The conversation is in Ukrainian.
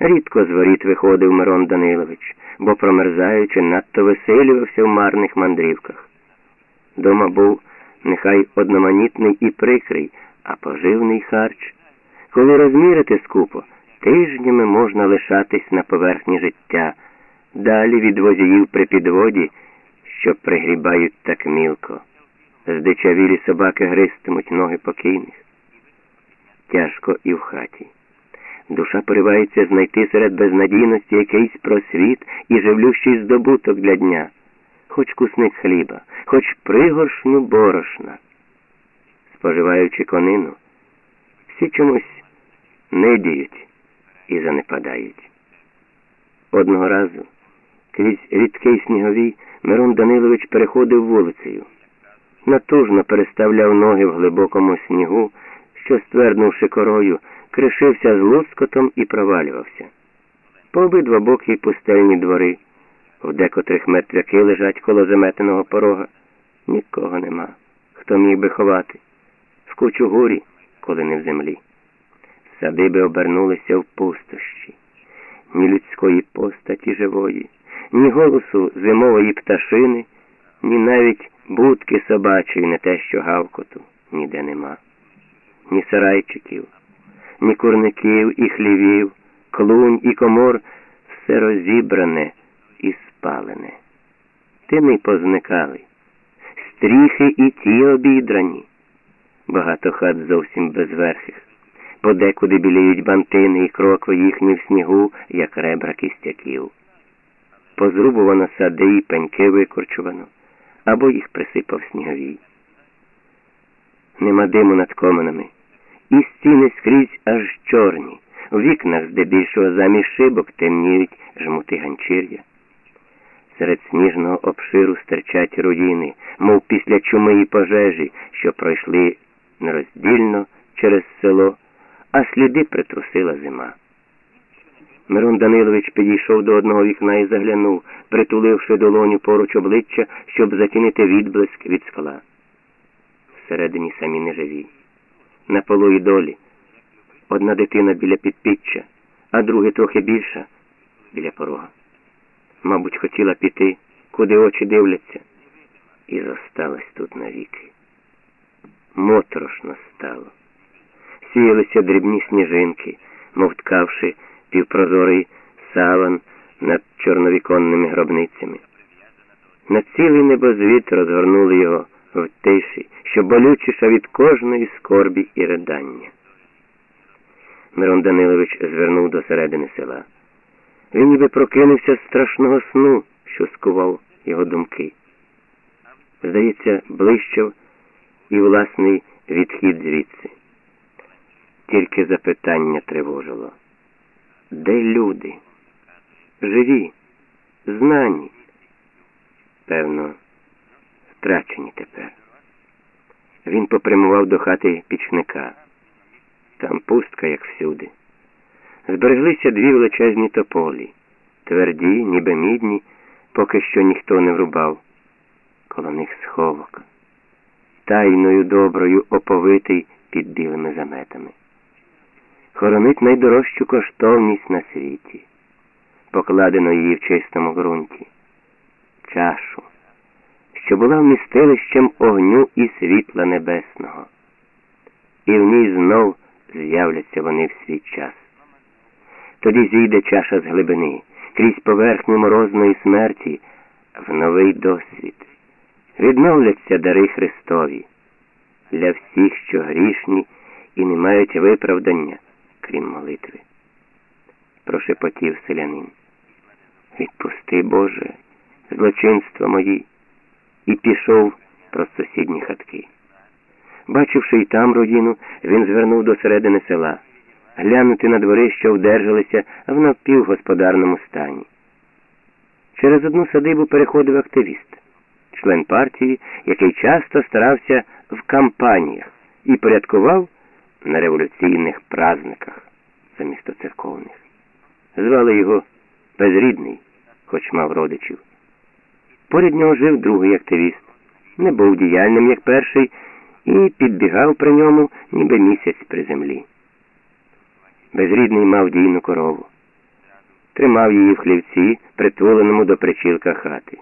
Рідко з воріт виходив Мирон Данилович, бо, промерзаючи, надто веселювався в марних мандрівках. Дома був нехай одноманітний і прикрий, а поживний харч. Коли розмірити скупо, тижнями можна лишатись на поверхні життя, далі від возіїв при підводі, що пригрібають так мілко. Здичавілі собаки гристимуть ноги покійних. Тяжко і в хаті. Душа поривається знайти серед безнадійності якийсь просвіт і живлющий здобуток для дня, хоч кусник хліба, хоч пригоршню борошна. Споживаючи конину, всі чомусь нидіють і занепадають. Одного разу крізь рідкий сніговій Мирон Данилович переходив вулицею. Натужно переставляв ноги в глибокому снігу, що, стверднувши корою, кришився з лускотом і провалювався. По обидва боки пустельні двори, в декотрих мертвяки лежать коло заметеного порога. Нікого нема, хто міг би ховати. В кучу горі, коли не в землі. Садиби обернулися в пустощі, ні людської постаті живої, ні голосу зимової пташини, ні навіть будки собачої, не те, що гавкоту, ніде нема, ні сарайчиків ні курників і хлівів, клунь і комор, все розібране і спалене. Тини позникали, стріхи і ті обідрані, багато хат зовсім безверхих, подекуди біліють бантини і крокви їхні в снігу, як ребра кістяків. Позрубувано сади і пеньки викорчувано, або їх присипав сніговій. Нема диму над коминами і стіни скрізь аж чорні, у вікнах здебільшого замість шибок темніють жмути ганчір'я. Серед сніжного обширу стирчать руїни, мов після чуми і пожежі, що пройшли нероздільно через село, а сліди притрусила зима. Мирон Данилович підійшов до одного вікна і заглянув, притуливши долоню поруч обличчя, щоб затінити відблиск від скла. Всередині самі неживі на полу і долі. Одна дитина біля підпіччя, а друге трохи більша біля порога. Мабуть, хотіла піти, куди очі дивляться, і зосталась тут навіки. Моторошно стало. Сіялися дрібні сніжинки, мов ткавши півпрозорий саван над чорновіконними гробницями. На цілий небозвіт розгорнули його тиші, що болючіша від кожної скорбі і ридання. Мирон Данилович звернув до середини села. Він ніби прокинувся з страшного сну, що скував його думки. Здається, блищав і власний відхід звідси. Тільки запитання тривожило. Де люди? Живі, знані? Певно, втрачені тепер. Він попрямував до хати пічника. Там пустка, як всюди. Збереглися дві величезні тополі, тверді, ніби мідні, поки що ніхто не врубав. Коло них сховок, тайною доброю оповитий під білими заметами. Хоронить найдорожчу коштовність на світі, покладено її в чистому ґрунті, чашу що була вмістилищем огню і світла небесного, і в ній знов з'являться вони в свій час. Тоді зійде чаша з глибини, крізь поверхню морозної смерті, в новий досвід. Відновляться дари Христові для всіх, що грішні і не мають виправдання, крім молитви. Прошепотів селянин. Відпусти, Боже, злочинства мої і пішов про сусідні хатки. Бачивши й там родину, він звернув до середини села, глянути на двори, що вдержалися в напівгосподарному стані. Через одну садибу переходив активіст, член партії, який часто старався в кампаніях і порядкував на революційних праздниках замісто церковних. Звали його Безрідний, хоч мав родичів. Поряд нього жив другий активіст. Не був діяльним, як перший, і підбігав при ньому, ніби місяць при землі. Безрідний мав дійну корову. тримав її в хлівці, притуленому до причілка хати.